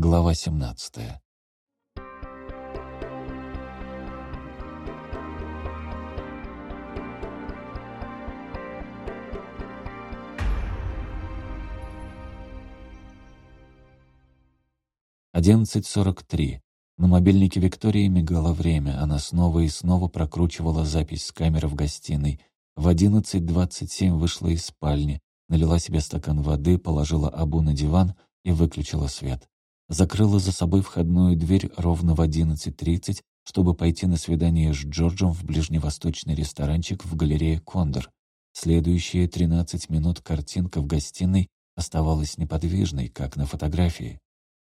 Глава 17. Одиннадцать сорок три. На мобильнике Виктории мигало время. Она снова и снова прокручивала запись с камеры в гостиной. В одиннадцать двадцать семь вышла из спальни, налила себе стакан воды, положила Абу на диван и выключила свет. Закрыла за собой входную дверь ровно в одиннадцать тридцать, чтобы пойти на свидание с Джорджем в ближневосточный ресторанчик в галерее «Кондор». Следующие тринадцать минут картинка в гостиной оставалась неподвижной, как на фотографии.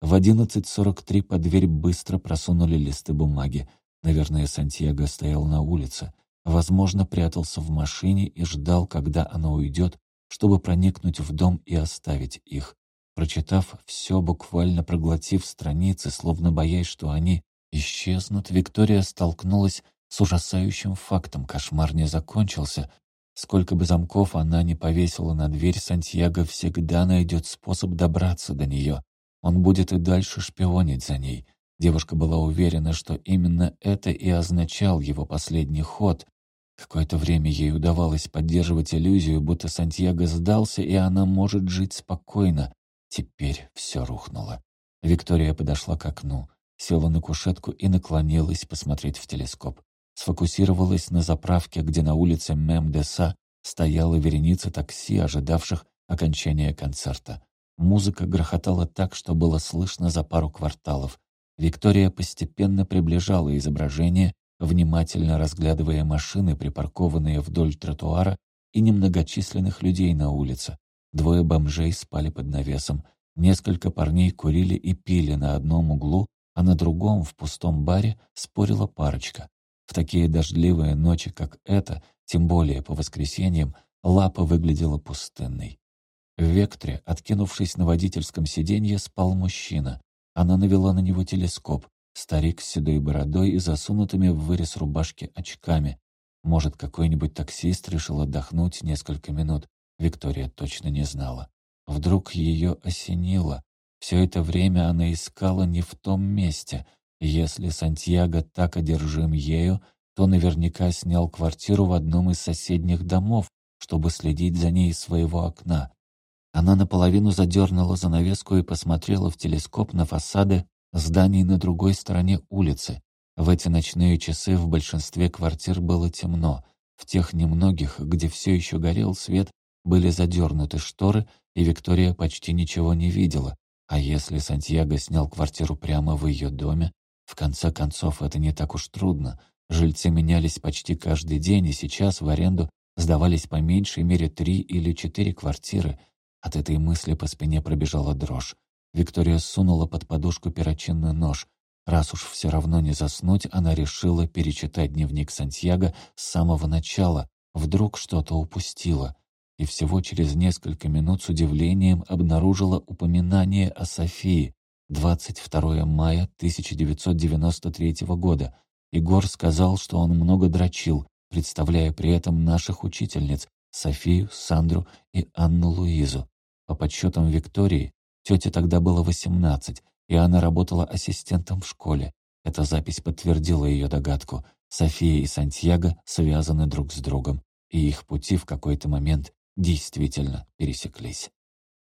В 11.43 под дверь быстро просунули листы бумаги. Наверное, Сантьяго стоял на улице. Возможно, прятался в машине и ждал, когда она уйдет, чтобы проникнуть в дом и оставить их. Прочитав все, буквально проглотив страницы, словно боясь, что они исчезнут, Виктория столкнулась с ужасающим фактом. Кошмар не закончился. Сколько бы замков она ни повесила на дверь, Сантьяго всегда найдет способ добраться до нее. Он будет и дальше шпионить за ней. Девушка была уверена, что именно это и означал его последний ход. Какое-то время ей удавалось поддерживать иллюзию, будто Сантьяго сдался, и она может жить спокойно. Теперь все рухнуло. Виктория подошла к окну, села на кушетку и наклонилась посмотреть в телескоп. Сфокусировалась на заправке, где на улице Мем-де-Са стояла вереница такси, ожидавших окончания концерта. Музыка грохотала так, что было слышно за пару кварталов. Виктория постепенно приближала изображение, внимательно разглядывая машины, припаркованные вдоль тротуара, и немногочисленных людей на улице. Двое бомжей спали под навесом. Несколько парней курили и пили на одном углу, а на другом, в пустом баре, спорила парочка. В такие дождливые ночи, как эта, тем более по воскресеньям, лапа выглядела пустынной. В вектре, откинувшись на водительском сиденье, спал мужчина. Она навела на него телескоп. Старик с седой бородой и засунутыми в вырез рубашки очками. Может, какой-нибудь таксист решил отдохнуть несколько минут. Виктория точно не знала. Вдруг ее осенило. Все это время она искала не в том месте. Если Сантьяго так одержим ею, то наверняка снял квартиру в одном из соседних домов, чтобы следить за ней из своего окна. Она наполовину задернула занавеску и посмотрела в телескоп на фасады зданий на другой стороне улицы. В эти ночные часы в большинстве квартир было темно. В тех немногих, где все еще горел свет, были задернуты шторы, и Виктория почти ничего не видела. А если Сантьяго снял квартиру прямо в ее доме, в конце концов, это не так уж трудно. Жильцы менялись почти каждый день, и сейчас в аренду сдавались по меньшей мере три или четыре квартиры — от этой мысли по спине пробежала дрожь. Виктория сунула под подушку перочинный нож. Раз уж все равно не заснуть, она решила перечитать дневник Сантьяго с самого начала. Вдруг что-то упустила. И всего через несколько минут с удивлением обнаружила упоминание о Софии. 22 мая 1993 года. Егор сказал, что он много дрочил, представляя при этом наших учительниц, Софию, Сандру и Анну Луизу. По подсчетам Виктории, тете тогда было 18, и она работала ассистентом в школе. Эта запись подтвердила ее догадку. София и Сантьяго связаны друг с другом, и их пути в какой-то момент действительно пересеклись.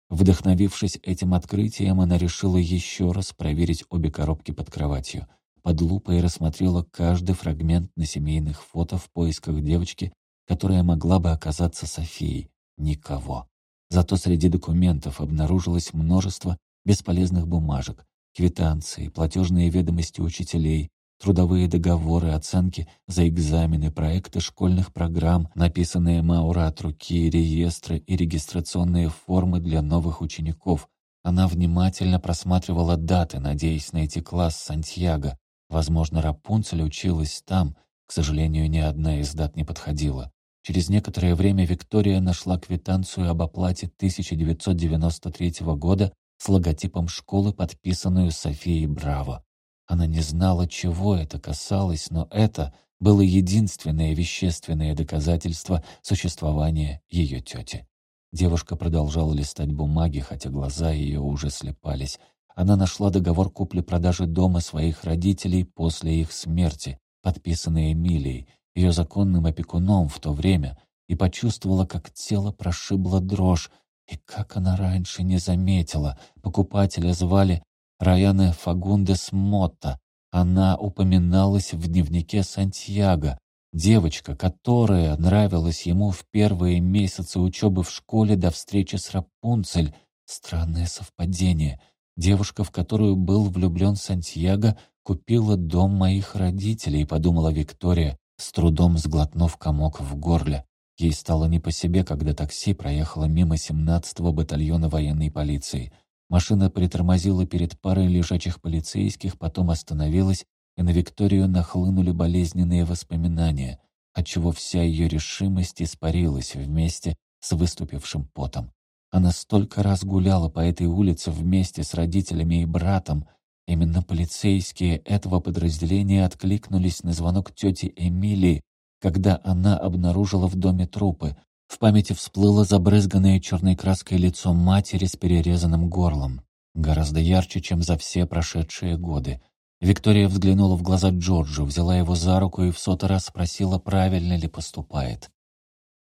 Вдохновившись этим открытием, она решила еще раз проверить обе коробки под кроватью. Под лупой рассмотрела каждый фрагмент на семейных фото в поисках девочки, которая могла бы оказаться Софией. Никого. Зато среди документов обнаружилось множество бесполезных бумажек, квитанции, платежные ведомости учителей, трудовые договоры, оценки за экзамены, проекты школьных программ, написанные Маура от руки, реестры и регистрационные формы для новых учеников. Она внимательно просматривала даты, надеясь найти класс Сантьяго. Возможно, Рапунцель училась там. К сожалению, ни одна из дат не подходила. Через некоторое время Виктория нашла квитанцию об оплате 1993 года с логотипом школы, подписанную Софией Браво. Она не знала, чего это касалось, но это было единственное вещественное доказательство существования ее тети. Девушка продолжала листать бумаги, хотя глаза ее уже слепались. Она нашла договор купли-продажи дома своих родителей после их смерти, подписанный Эмилией, ее законным опекуном в то время, и почувствовала, как тело прошибло дрожь, и как она раньше не заметила. Покупателя звали Раяне Фагундес Мотта. Она упоминалась в дневнике Сантьяго. Девочка, которая нравилась ему в первые месяцы учебы в школе до встречи с Рапунцель. Странное совпадение. Девушка, в которую был влюблен Сантьяго, купила дом моих родителей, подумала Виктория, с трудом сглотнув комок в горле. Ей стало не по себе, когда такси проехало мимо 17-го батальона военной полиции. Машина притормозила перед парой лежачих полицейских, потом остановилась, и на Викторию нахлынули болезненные воспоминания, отчего вся ее решимость испарилась вместе с выступившим потом. Она столько раз гуляла по этой улице вместе с родителями и братом. Именно полицейские этого подразделения откликнулись на звонок тети Эмилии, когда она обнаружила в доме трупы. В памяти всплыло забрызганное черной краской лицо матери с перерезанным горлом. Гораздо ярче, чем за все прошедшие годы. Виктория взглянула в глаза Джорджу, взяла его за руку и в сотый раз спросила, правильно ли поступает.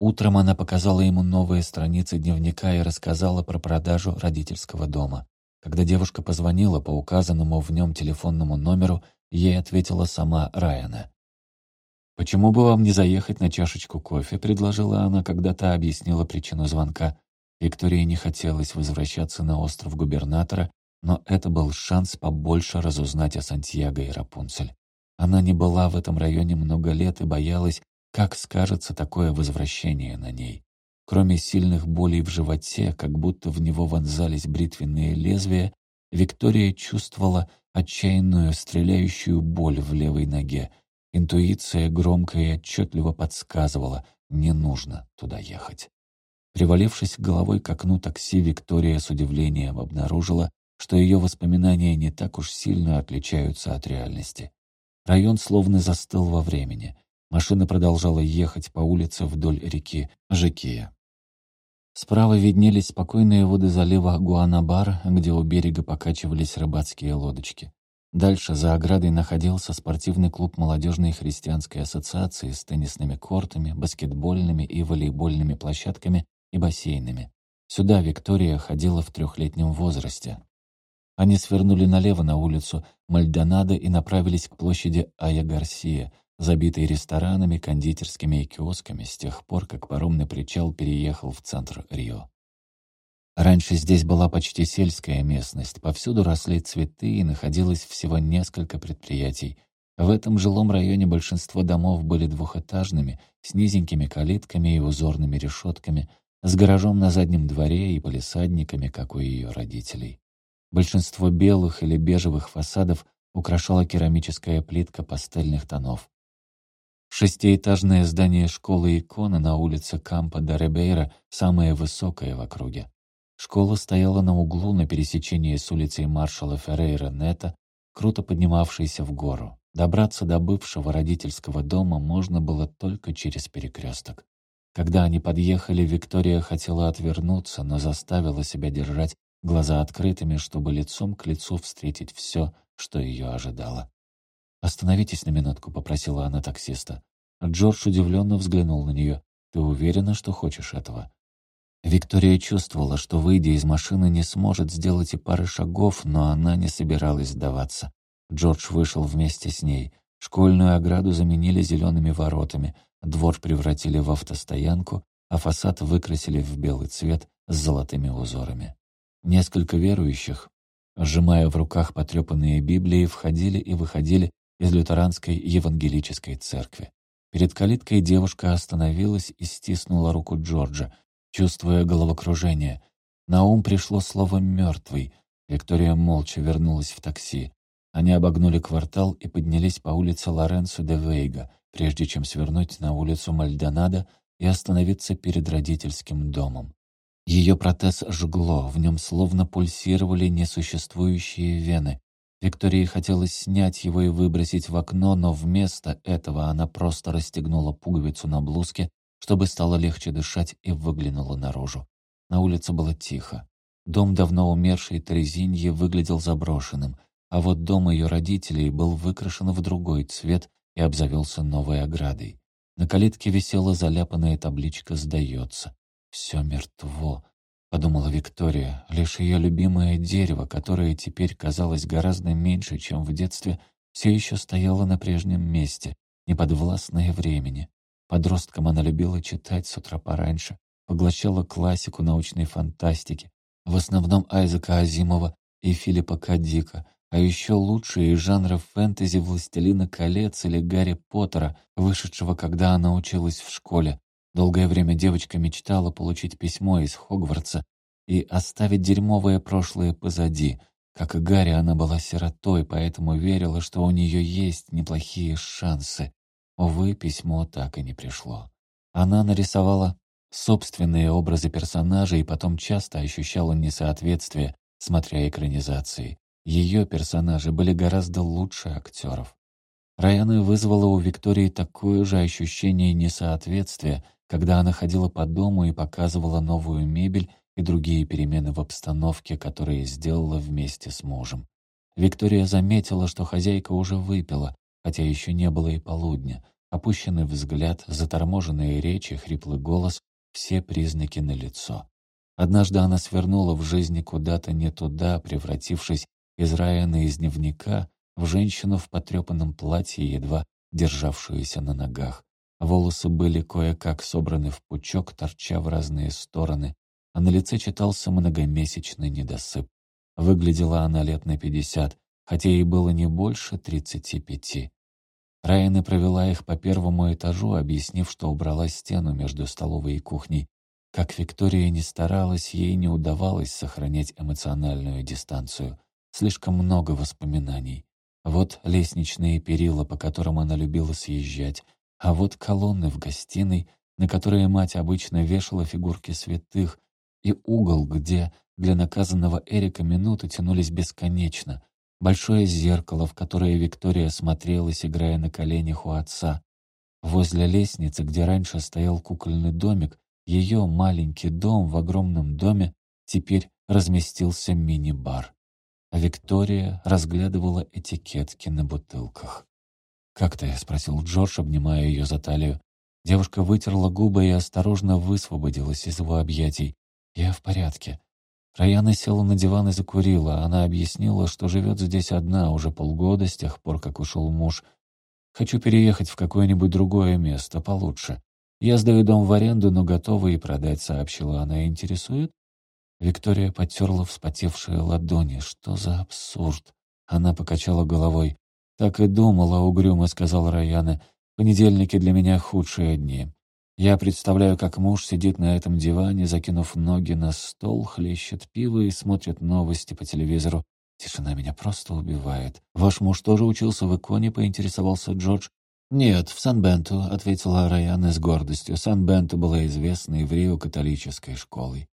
Утром она показала ему новые страницы дневника и рассказала про продажу родительского дома. Когда девушка позвонила по указанному в нем телефонному номеру, ей ответила сама Райана. «Почему бы вам не заехать на чашечку кофе?» — предложила она, когда та объяснила причину звонка. Виктории не хотелось возвращаться на остров губернатора, но это был шанс побольше разузнать о Сантьяго и Рапунцель. Она не была в этом районе много лет и боялась, как скажется такое возвращение на ней? Кроме сильных болей в животе, как будто в него вонзались бритвенные лезвия, Виктория чувствовала отчаянную стреляющую боль в левой ноге. Интуиция громко и отчетливо подсказывала «не нужно туда ехать». Привалившись головой к окну такси, Виктория с удивлением обнаружила, что ее воспоминания не так уж сильно отличаются от реальности. Район словно застыл во времени. Машина продолжала ехать по улице вдоль реки Жекия. Справа виднелись спокойные воды залива Гуанабар, где у берега покачивались рыбацкие лодочки. Дальше за оградой находился спортивный клуб молодежной христианской ассоциации с теннисными кортами, баскетбольными и волейбольными площадками и бассейнами. Сюда Виктория ходила в трехлетнем возрасте. Они свернули налево на улицу Мальдонадо и направились к площади Ая Гарсия, забитый ресторанами, кондитерскими и киосками с тех пор, как паромный причал переехал в центр Рио. Раньше здесь была почти сельская местность, повсюду росли цветы и находилось всего несколько предприятий. В этом жилом районе большинство домов были двухэтажными, с низенькими калитками и узорными решетками, с гаражом на заднем дворе и полисадниками, как у ее родителей. Большинство белых или бежевых фасадов украшала керамическая плитка пастельных тонов. Шестиэтажное здание школы иконы на улице Кампа де самое высокое в округе. Школа стояла на углу на пересечении с улицей маршала Феррейра Нета, круто поднимавшейся в гору. Добраться до бывшего родительского дома можно было только через перекресток. Когда они подъехали, Виктория хотела отвернуться, но заставила себя держать глаза открытыми, чтобы лицом к лицу встретить все, что ее ожидало. «Остановитесь на минутку», — попросила она таксиста. Джордж удивленно взглянул на нее. «Ты уверена, что хочешь этого?» Виктория чувствовала, что, выйдя из машины, не сможет сделать и пары шагов, но она не собиралась сдаваться. Джордж вышел вместе с ней. Школьную ограду заменили зелеными воротами, двор превратили в автостоянку, а фасад выкрасили в белый цвет с золотыми узорами. Несколько верующих, сжимая в руках потрепанные Библии, входили и выходили из лютеранской евангелической церкви. Перед калиткой девушка остановилась и стиснула руку Джорджа, чувствуя головокружение. На ум пришло слово «мертвый». Виктория молча вернулась в такси. Они обогнули квартал и поднялись по улице Лоренцо де Вейга, прежде чем свернуть на улицу Мальдонадо и остановиться перед родительским домом. Ее протез жгло, в нем словно пульсировали несуществующие вены. Виктории хотелось снять его и выбросить в окно, но вместо этого она просто расстегнула пуговицу на блузке, чтобы стало легче дышать, и выглянула наружу. На улице было тихо. Дом давно умершей Терезиньи выглядел заброшенным, а вот дом ее родителей был выкрашен в другой цвет и обзавелся новой оградой. На калитке висела заляпанная табличка «Сдается». «Все мертво», — подумала Виктория. Лишь ее любимое дерево, которое теперь казалось гораздо меньше, чем в детстве, все еще стояло на прежнем месте, неподвластное времени. Подростком она любила читать с утра пораньше, поглощала классику научной фантастики, в основном Айзека Азимова и Филиппа Кадика, а еще лучшие из жанров фэнтези «Властелина колец» или «Гарри Поттера», вышедшего, когда она училась в школе. Долгое время девочка мечтала получить письмо из Хогвартса и оставить дерьмовое прошлое позади. Как и Гарри, она была сиротой, поэтому верила, что у нее есть неплохие шансы. Увы, письмо так и не пришло. Она нарисовала собственные образы персонажей и потом часто ощущала несоответствие, смотря экранизации. Ее персонажи были гораздо лучше актеров. Райана вызвала у Виктории такое же ощущение несоответствия, когда она ходила по дому и показывала новую мебель и другие перемены в обстановке, которые сделала вместе с мужем. Виктория заметила, что хозяйка уже выпила, хотя еще не было и полудня. Опущенный взгляд, заторможенные речи, хриплый голос — все признаки налицо. Однажды она свернула в жизни куда-то не туда, превратившись из Райана из дневника в женщину в потрепанном платье, едва державшуюся на ногах. Волосы были кое-как собраны в пучок, торча в разные стороны, а на лице читался многомесячный недосып. Выглядела она лет на пятьдесят, хотя ей было не больше тридцати пяти. Райана провела их по первому этажу, объяснив, что убрала стену между столовой и кухней. Как Виктория не старалась, ей не удавалось сохранять эмоциональную дистанцию. Слишком много воспоминаний. Вот лестничные перила, по которым она любила съезжать, а вот колонны в гостиной, на которые мать обычно вешала фигурки святых, и угол, где для наказанного Эрика минуты тянулись бесконечно, большое зеркало, в которое Виктория смотрелась, играя на коленях у отца. Возле лестницы, где раньше стоял кукольный домик, ее маленький дом в огромном доме, теперь разместился мини-бар. А Виктория разглядывала этикетки на бутылках. «Как ты?» — спросил Джордж, обнимая ее за талию. Девушка вытерла губы и осторожно высвободилась из его объятий. «Я в порядке». Раяна села на диван и закурила. Она объяснила, что живет здесь одна уже полгода, с тех пор, как ушел муж. «Хочу переехать в какое-нибудь другое место, получше. Я сдаю дом в аренду, но готова и продать», — сообщила она. «Интересует?» Виктория потерла вспотевшие ладони. «Что за абсурд?» Она покачала головой. «Так и думала, угрюмо», — сказал Раяна. «Понедельники для меня худшие дни. Я представляю, как муж сидит на этом диване, закинув ноги на стол, хлещет пиво и смотрит новости по телевизору. Тишина меня просто убивает. Ваш муж тоже учился в Иконе, поинтересовался Джордж. «Нет, в Сан-Бенту», — ответила Раяна с гордостью. «Сан-Бенту была известной в Рио католической школой».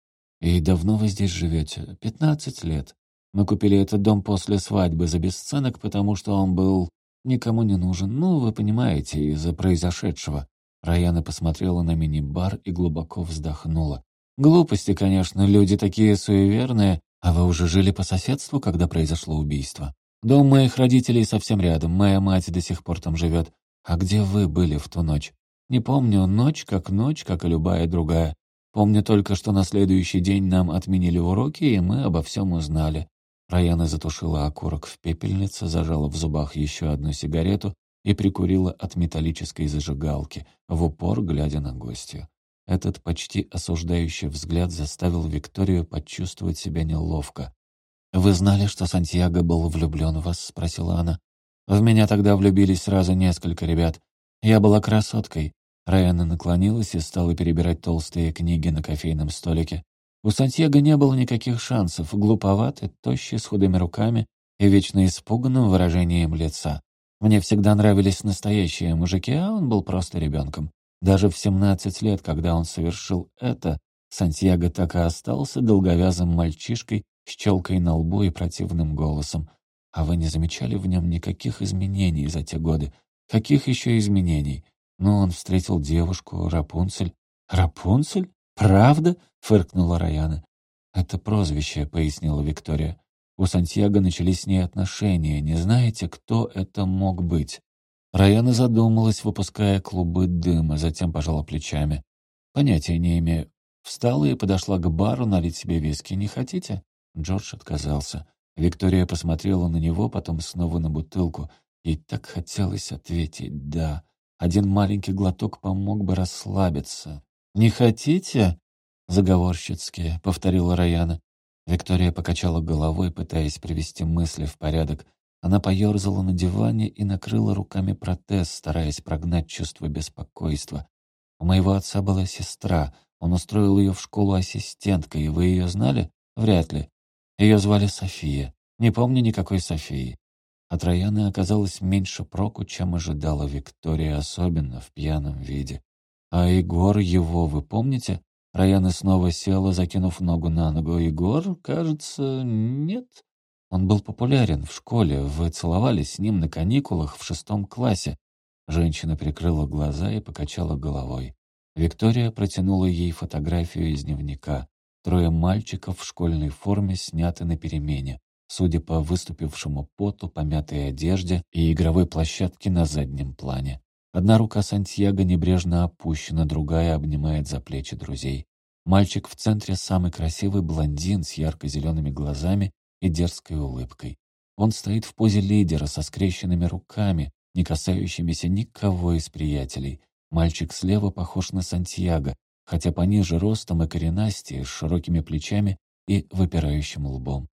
«И давно вы здесь живете?» «Пятнадцать лет. Мы купили этот дом после свадьбы за бесценок, потому что он был никому не нужен. Ну, вы понимаете, из-за произошедшего». Раяна посмотрела на мини-бар и глубоко вздохнула. «Глупости, конечно, люди такие суеверные. А вы уже жили по соседству, когда произошло убийство?» «Дом моих родителей совсем рядом. Моя мать до сих пор там живет. А где вы были в ту ночь?» «Не помню. Ночь как ночь, как и любая другая. Помню только, что на следующий день нам отменили уроки, и мы обо всем узнали». Раяна затушила окурок в пепельнице, зажала в зубах еще одну сигарету и прикурила от металлической зажигалки, в упор глядя на гостью. Этот почти осуждающий взгляд заставил Викторию почувствовать себя неловко. «Вы знали, что Сантьяго был влюблен в вас?» — спросила она. «В меня тогда влюбились сразу несколько ребят. Я была красоткой». Райана наклонилась и стала перебирать толстые книги на кофейном столике. У Сантьяго не было никаких шансов, глуповатый, тощий, с худыми руками и вечно испуганным выражением лица. Мне всегда нравились настоящие мужики, а он был просто ребенком. Даже в 17 лет, когда он совершил это, Сантьяго так и остался долговязым мальчишкой с челкой на лбу и противным голосом. А вы не замечали в нем никаких изменений за те годы? Каких еще изменений? Ну, он встретил девушку, Рапунцель. «Рапунцель? Правда?» — фыркнула Раяна. «Это прозвище», — пояснила Виктория. «У Сантьяго начались с ней отношения. Не знаете, кто это мог быть?» Раяна задумалась, выпуская клубы дыма, затем пожала плечами. «Понятия не имею. Встала и подошла к бару налить себе виски. Не хотите?» Джордж отказался. Виктория посмотрела на него, потом снова на бутылку. Ей так хотелось ответить «да». Один маленький глоток помог бы расслабиться. «Не хотите?» — заговорщицки, — повторила Раяна. Виктория покачала головой, пытаясь привести мысли в порядок. Она поерзала на диване и накрыла руками протез, стараясь прогнать чувство беспокойства. У моего отца была сестра. Он устроил ее в школу ассистенткой, и вы ее знали? Вряд ли. Ее звали София. Не помню никакой Софии. От Раяны оказалось меньше проку, чем ожидала Виктория, особенно в пьяном виде. «А Егор его вы помните?» Раяна снова села, закинув ногу на ногу. «Егор, кажется, нет. Он был популярен в школе. Вы целовались с ним на каникулах в шестом классе». Женщина прикрыла глаза и покачала головой. Виктория протянула ей фотографию из дневника. Трое мальчиков в школьной форме сняты на перемене судя по выступившему поту, помятой одежде и игровой площадке на заднем плане. Одна рука Сантьяго небрежно опущена, другая обнимает за плечи друзей. Мальчик в центре самый красивый блондин с ярко-зелеными глазами и дерзкой улыбкой. Он стоит в позе лидера со скрещенными руками, не касающимися никого из приятелей. Мальчик слева похож на Сантьяго, хотя пониже ростом и коренастее, с широкими плечами и выпирающим лбом.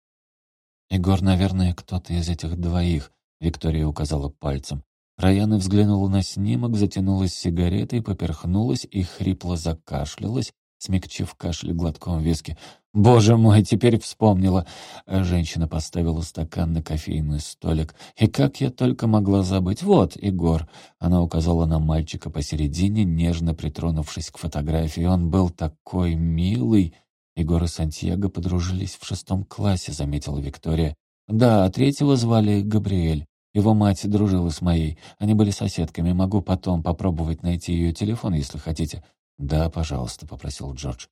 «Егор, наверное, кто-то из этих двоих», — Виктория указала пальцем. Раяна взглянула на снимок, затянулась сигаретой, поперхнулась и хрипло закашлялась, смягчив кашель глотком виски. «Боже мой, теперь вспомнила!» Женщина поставила стакан на кофейный столик. «И как я только могла забыть! Вот, Егор!» Она указала на мальчика посередине, нежно притронувшись к фотографии. «Он был такой милый!» Егор и Сантьяго подружились в шестом классе, заметила Виктория. Да, а третьего звали Габриэль. Его мать дружила с моей. Они были соседками. Могу потом попробовать найти ее телефон, если хотите. Да, пожалуйста, попросил Джордж.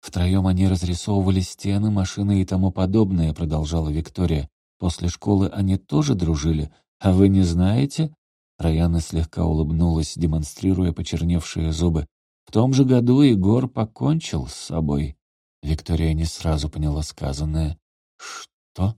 Втроем они разрисовывали стены, машины и тому подобное, продолжала Виктория. После школы они тоже дружили. А вы не знаете? Раяна слегка улыбнулась, демонстрируя почерневшие зубы. В том же году Егор покончил с собой. Виктория не сразу поняла сказанное. «Что?»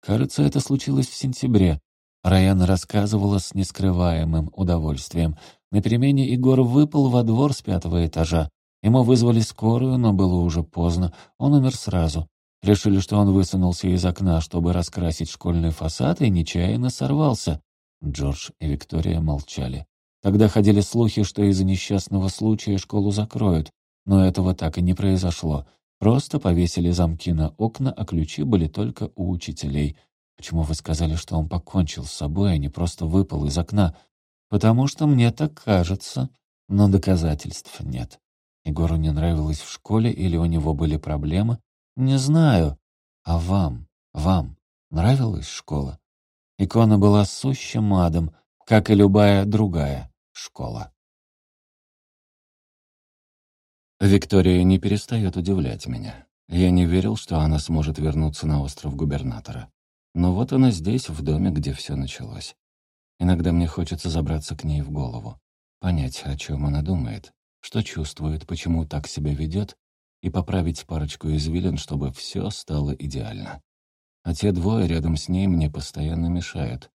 Кажется, это случилось в сентябре. Раяна рассказывала с нескрываемым удовольствием. На перемене Егор выпал во двор с пятого этажа. Ему вызвали скорую, но было уже поздно. Он умер сразу. Решили, что он высунулся из окна, чтобы раскрасить школьный фасад, и нечаянно сорвался. Джордж и Виктория молчали. Тогда ходили слухи, что из-за несчастного случая школу закроют. Но этого так и не произошло. Просто повесили замки на окна, а ключи были только у учителей. Почему вы сказали, что он покончил с собой, а не просто выпал из окна? Потому что мне так кажется, но доказательств нет. Егору не нравилось в школе или у него были проблемы? Не знаю. А вам, вам нравилась школа? Икона была сущим адом, как и любая другая школа. Виктория не перестает удивлять меня. Я не верил, что она сможет вернуться на остров губернатора. Но вот она здесь, в доме, где все началось. Иногда мне хочется забраться к ней в голову, понять, о чем она думает, что чувствует, почему так себя ведет, и поправить парочку извилин, чтобы все стало идеально. А те двое рядом с ней мне постоянно мешают.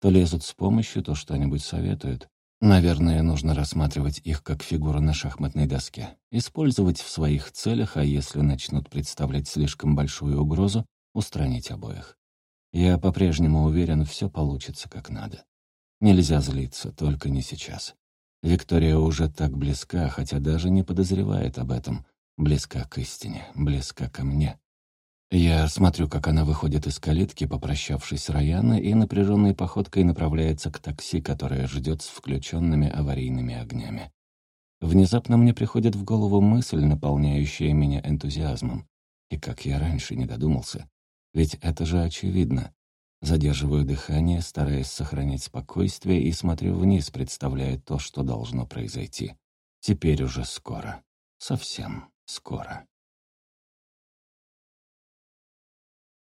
То лезут с помощью, то что-нибудь советуют. Наверное, нужно рассматривать их как фигуры на шахматной доске, использовать в своих целях, а если начнут представлять слишком большую угрозу, устранить обоих. Я по-прежнему уверен, все получится как надо. Нельзя злиться, только не сейчас. Виктория уже так близка, хотя даже не подозревает об этом. Близка к истине, близка ко мне. Я смотрю, как она выходит из калитки, попрощавшись с Раяна, и напряженной походкой направляется к такси, которое ждет с включенными аварийными огнями. Внезапно мне приходит в голову мысль, наполняющая меня энтузиазмом. И как я раньше не додумался. Ведь это же очевидно. Задерживаю дыхание, стараясь сохранить спокойствие, и смотрю вниз, представляя то, что должно произойти. Теперь уже скоро. Совсем скоро.